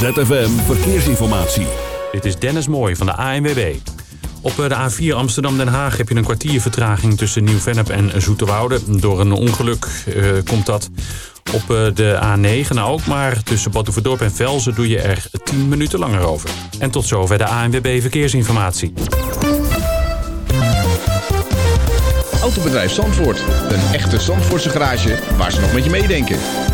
ZFM Verkeersinformatie. Dit is Dennis Mooij van de ANWB. Op de A4 Amsterdam-Den Haag heb je een kwartier vertraging tussen Nieuw-Vennep en Zoeterwoude. Door een ongeluk uh, komt dat. Op de A9 nou ook, maar tussen Badhoevedorp en Velzen doe je er 10 minuten langer over. En tot zover de ANWB Verkeersinformatie. Autobedrijf Zandvoort. Een echte Zandvoortse garage waar ze nog met je meedenken.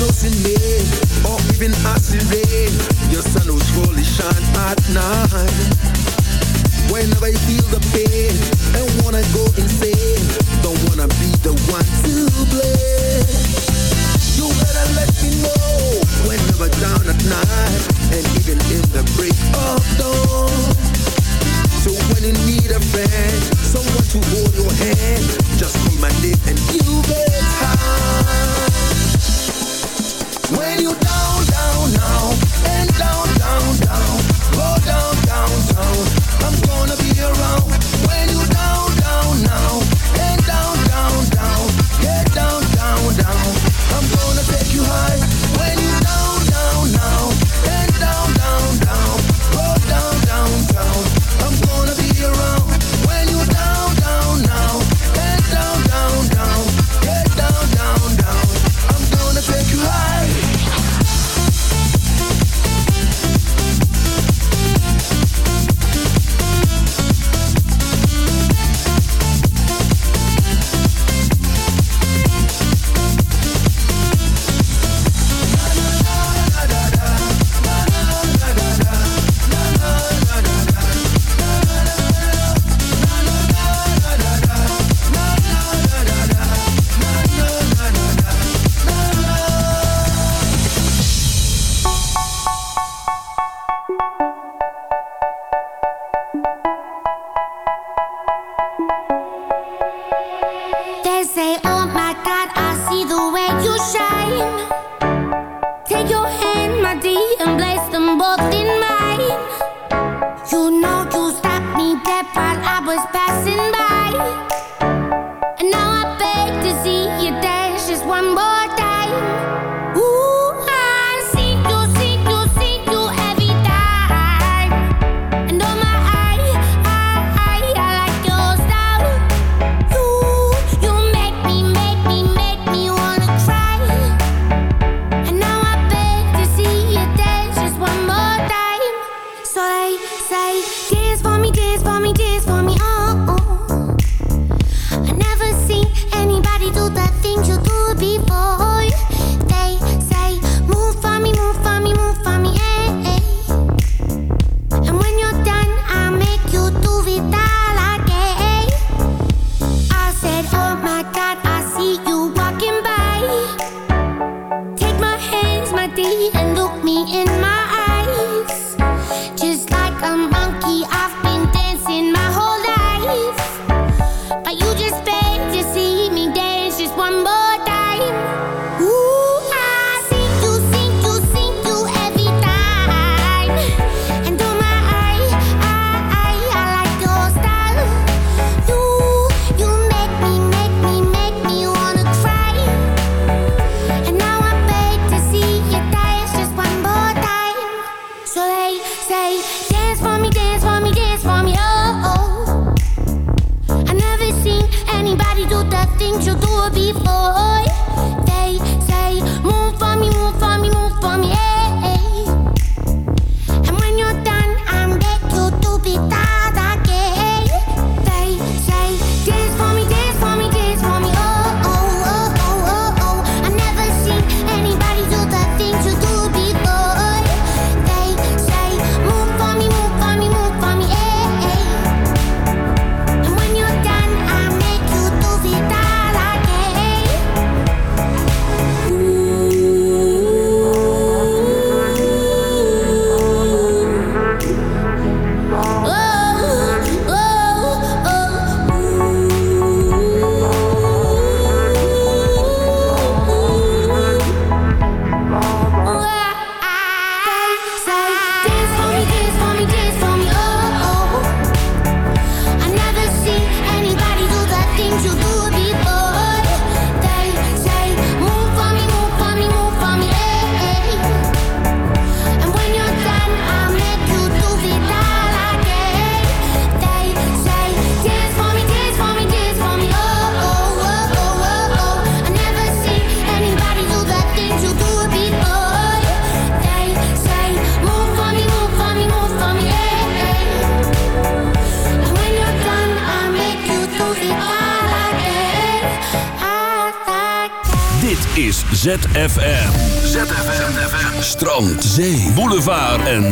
knows your name, or even acid rain. Your sun will surely shine at night. Whenever you feel the pain and wanna go insane, don't wanna be the one to blame. You better let me know whenever down at night, and even in the break of dawn. So when you need a friend, someone to hold your hand, just call my name and you'll be high. When you down, down, and down, down, down, go down, down, down. I'm gonna be around. When you down, down, and down, down, down, get down, down, down. I'm gonna take you high.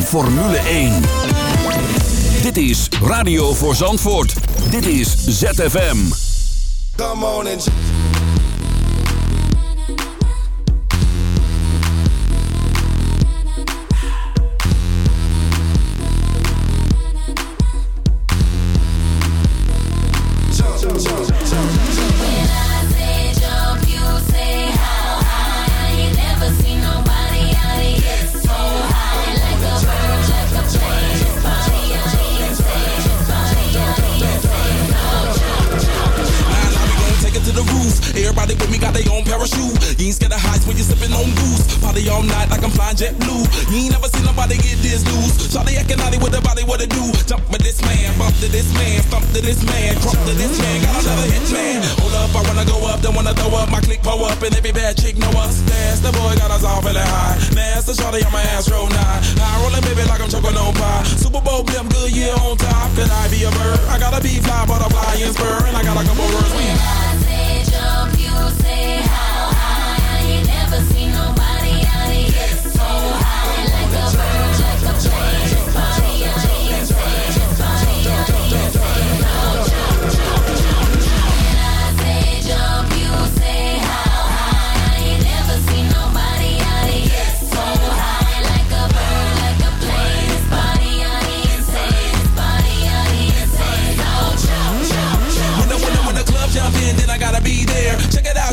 Formule 1. Dit is Radio voor Zandvoort. Dit is ZFM. Come on and... All night like I'm flying jet blue. You ain't never seen nobody get this loose. Shawty acting naughty with the body, what it do? Jump with this man, bump to this man, thump to this man, crump to this man, got another hit man. Hold up, I wanna go up, don't wanna throw up. My click pull up, and every bad chick know us. That's the boy got us all feeling high. Master Shawty on my ass, roll nine. High rolling, baby, like I'm choking on pie. Super Bowl blimp, good year on top. Could I be a bird? I gotta be fly, butterfly, and spur, and I got a come over and.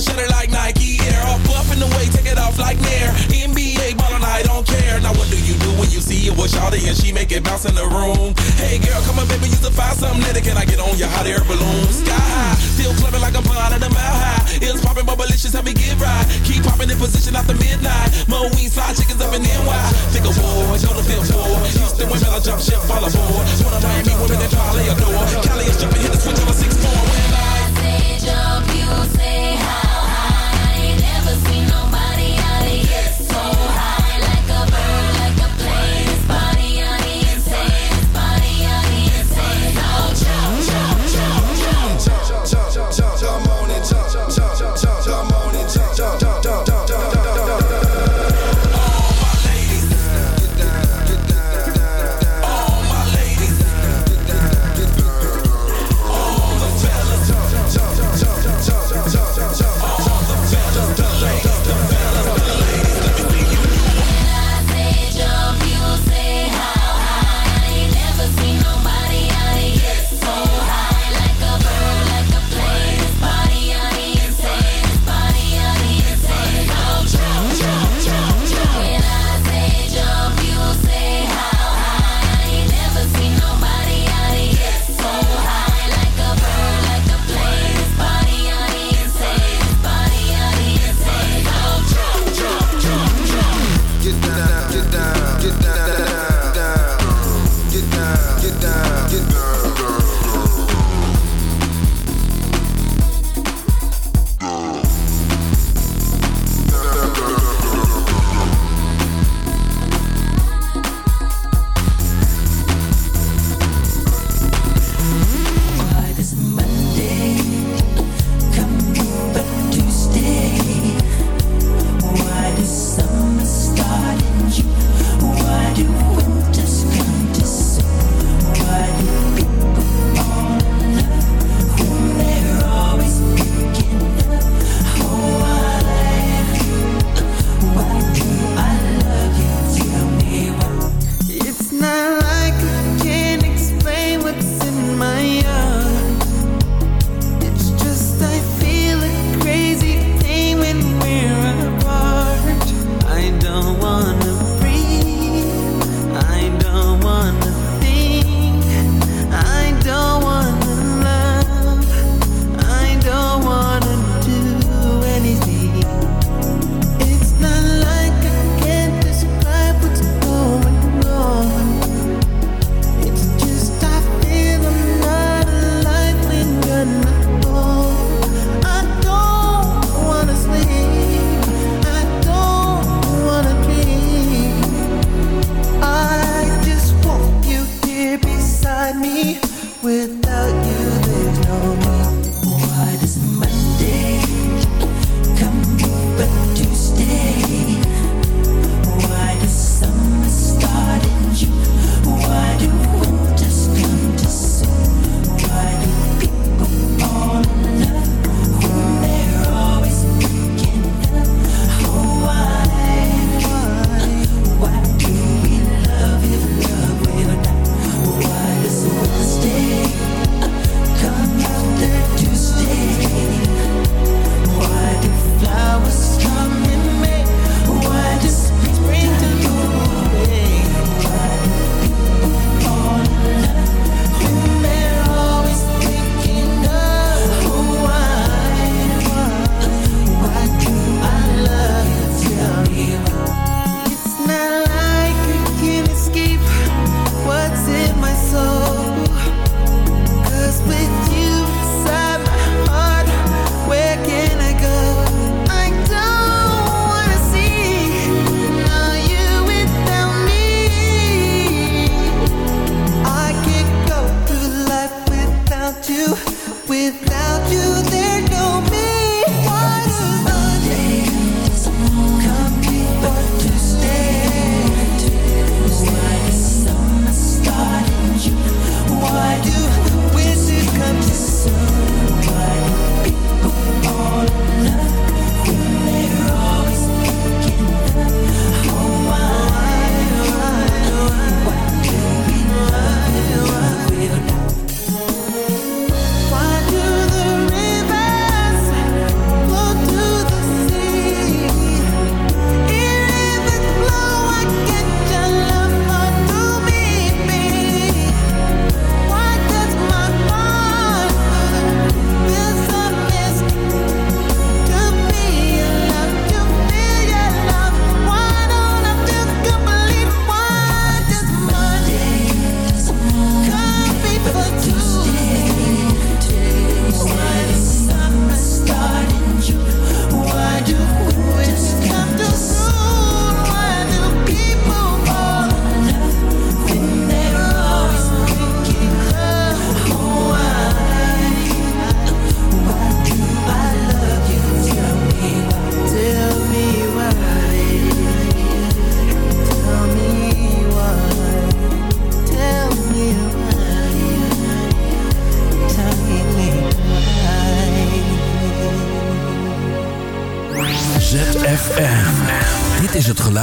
style, it like Nike Air. All buff in the way, take it off like Nair. NBA ballin', I don't care. Now what do you do when you see it with Shawty and she make it bounce in the room? Hey girl, come on baby, you to find something later. Can I get on your hot air balloon? Sky high, still clubbing like a flying at a mile high. It's popping, but malicious, help me get right. Keep popping in position after midnight. Mo, we slide chickens up in NY. Think of war, know the feel floor. Houston women, I jump ship, follow aboard. One of Miami women, they probably adore. Cali is jumping, hit the switch on a 6-4 when I say jump, you say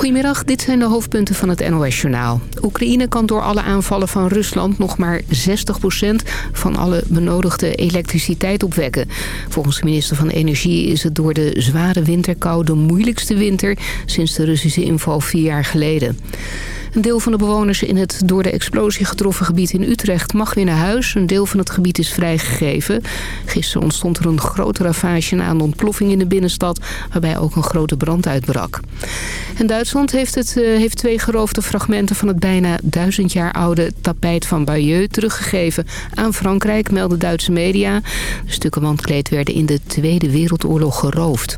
Goedemiddag, dit zijn de hoofdpunten van het NOS-journaal. Oekraïne kan door alle aanvallen van Rusland nog maar 60% van alle benodigde elektriciteit opwekken. Volgens de minister van Energie is het door de zware winterkou de moeilijkste winter sinds de Russische inval vier jaar geleden. Een deel van de bewoners in het door de explosie getroffen gebied in Utrecht mag weer naar huis. Een deel van het gebied is vrijgegeven. Gisteren ontstond er een grote ravage na een ontploffing in de binnenstad... waarbij ook een grote brand uitbrak. En Duitsland heeft, het, uh, heeft twee geroofde fragmenten van het bijna duizend jaar oude tapijt van Bayeux teruggegeven aan Frankrijk, melden Duitse media. De stukken wandkleed werden in de Tweede Wereldoorlog geroofd.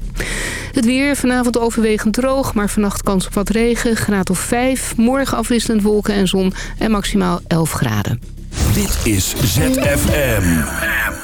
Het weer vanavond overwegend droog, maar vannacht kans op wat regen. Graad of 5. Morgen afwisselend wolken en zon en maximaal 11 graden. Dit is ZFM.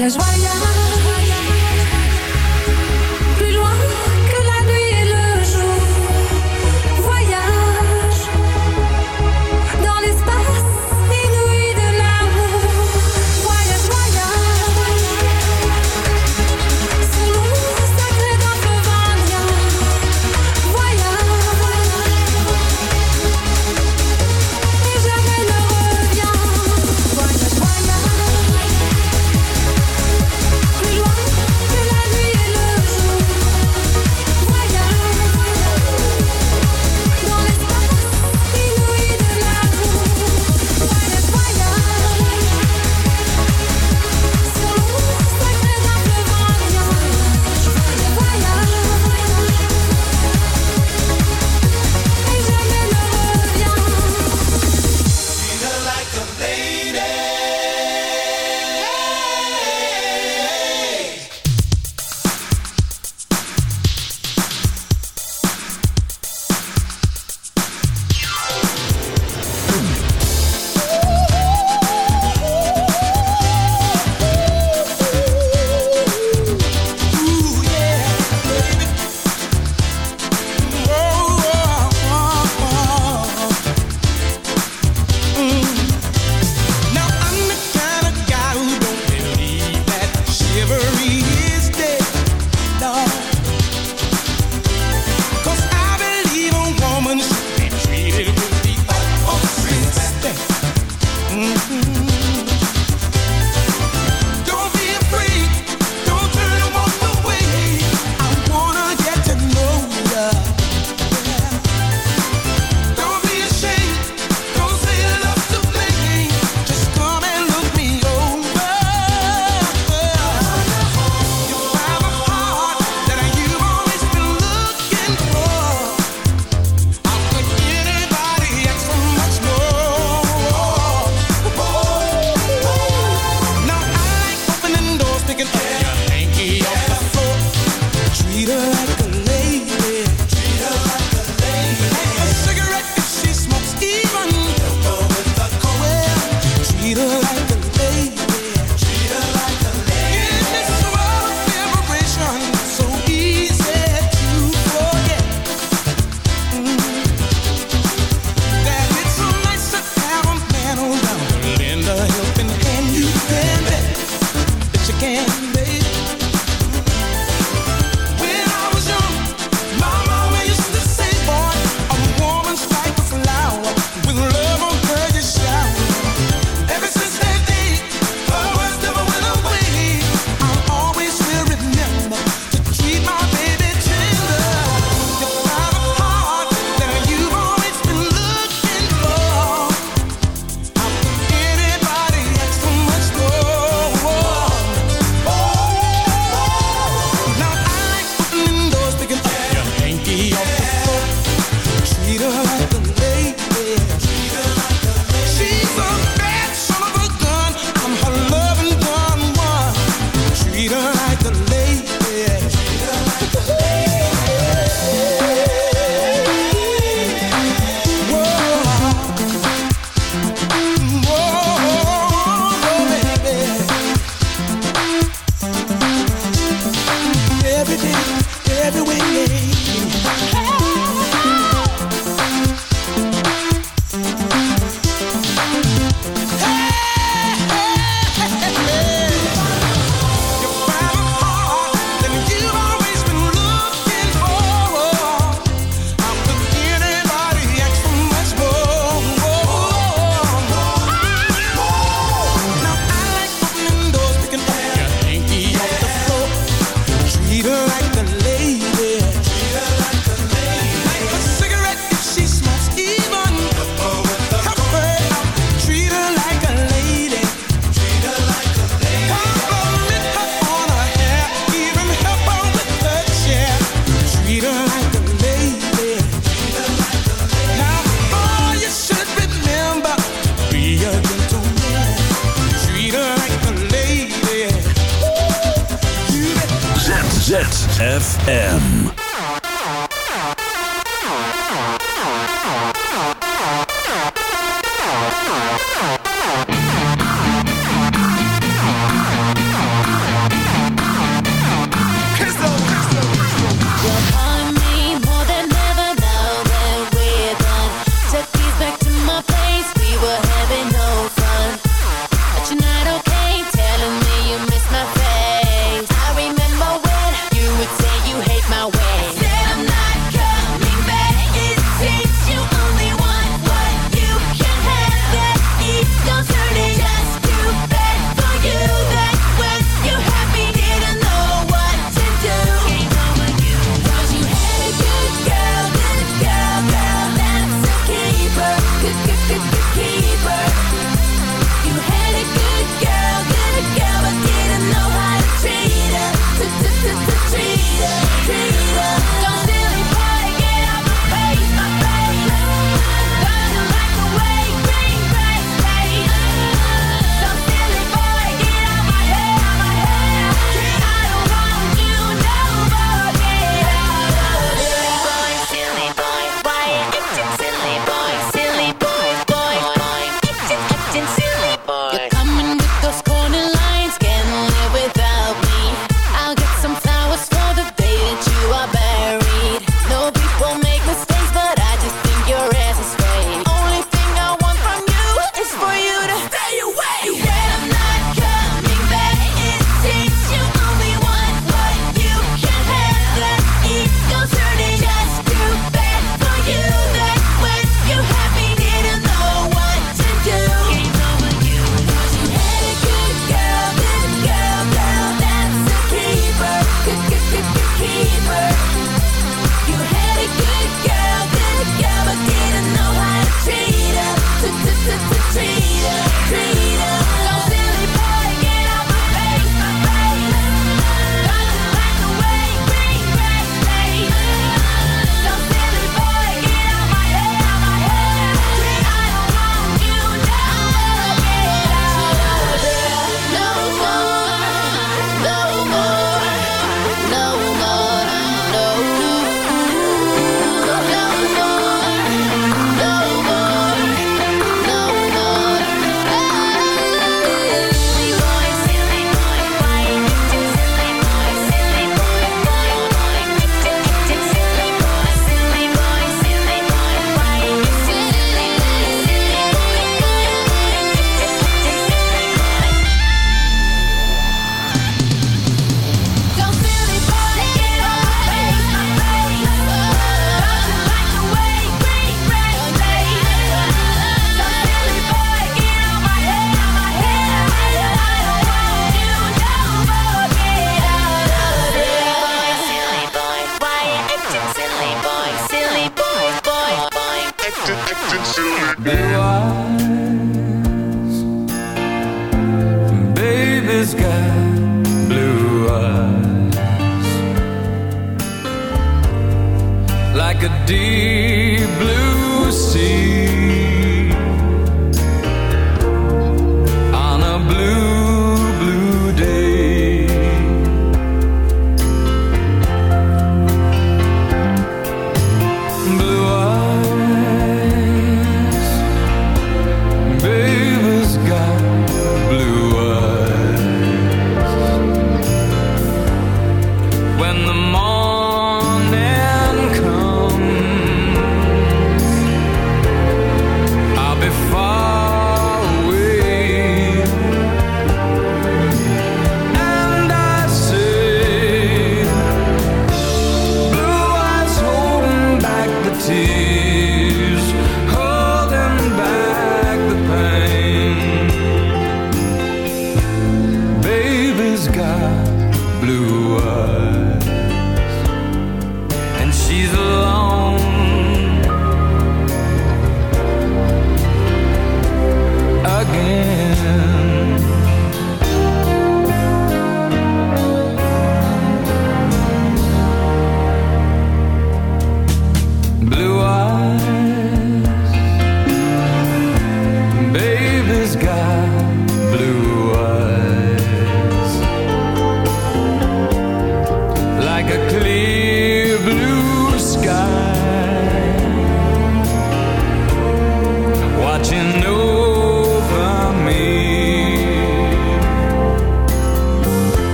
just why?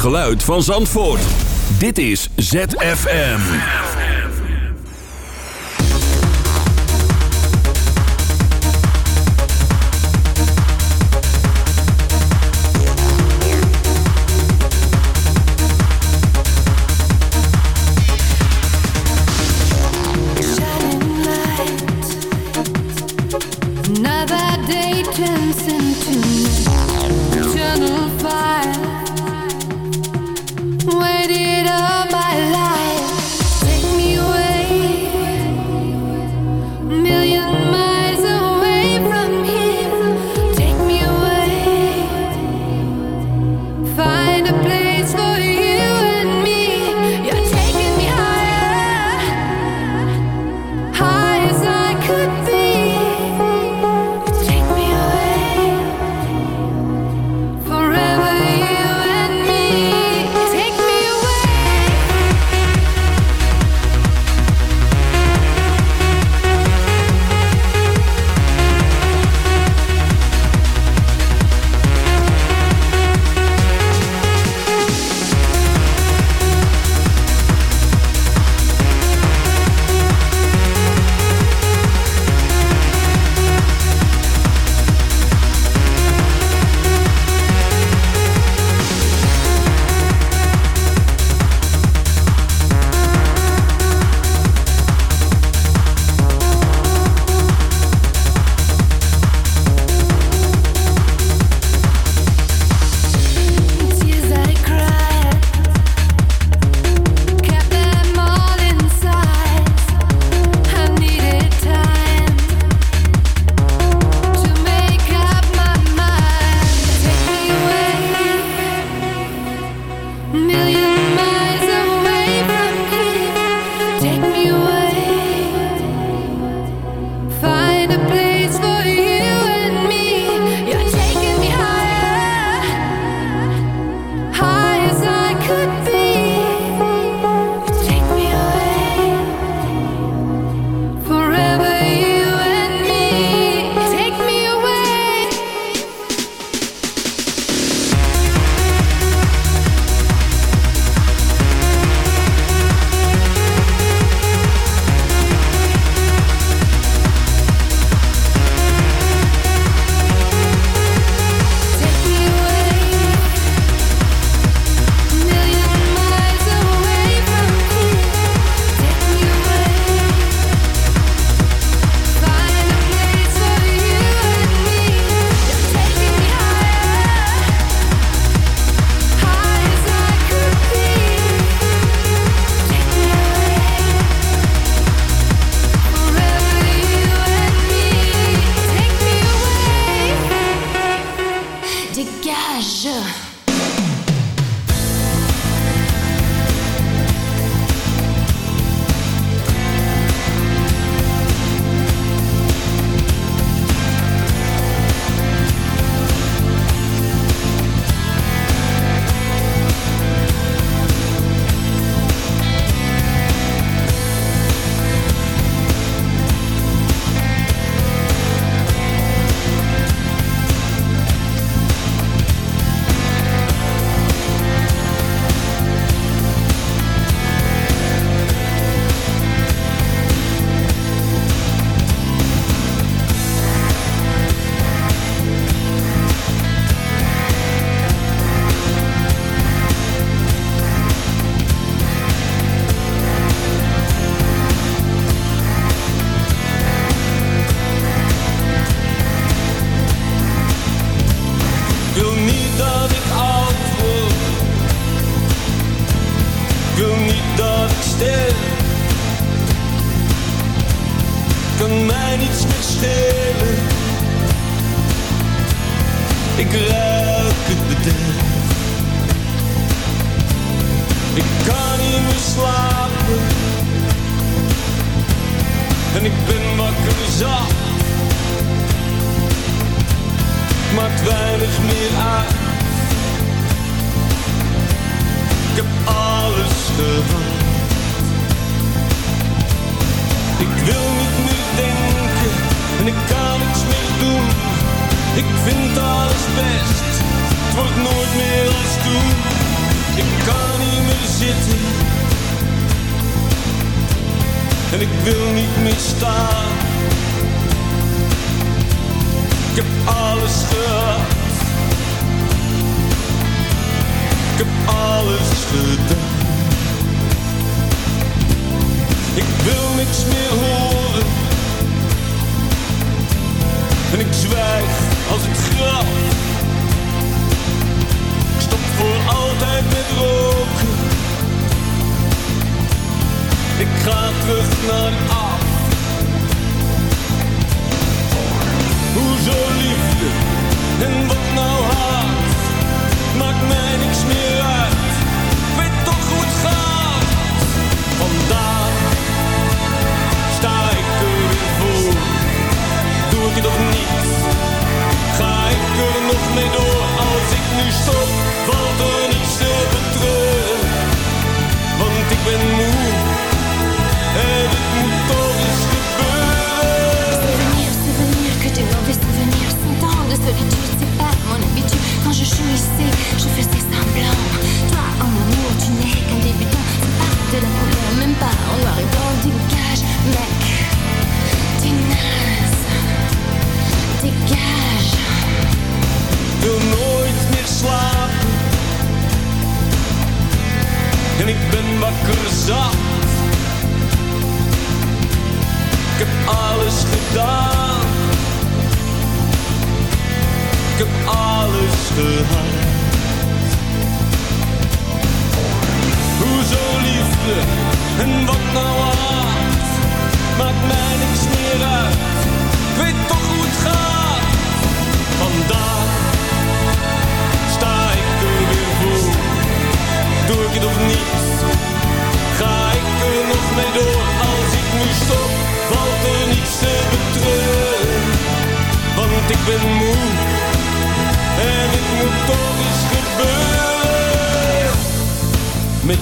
Geluid van Zandvoort. Dit is ZFM.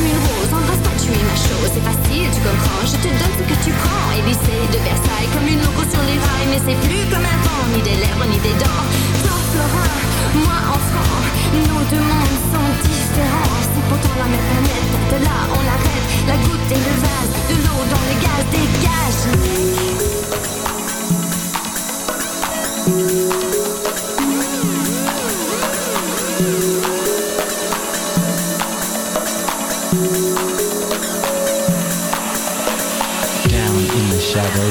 Comme une rose, embrasse-moi, tu es ma chose. C'est facile, tu comprends. Je te donne ce que tu prends. Élysée de Versailles, comme une loco sur les rails. Mais c'est plus comme un vent, ni des lèvres, ni des dents. Toi, Florin, moi, enfant. Nos deux mondes sont différents. C'est pourtant la même planète. De là, on arrête. La goutte et le vase. De l'eau dans les gaz. Dégage.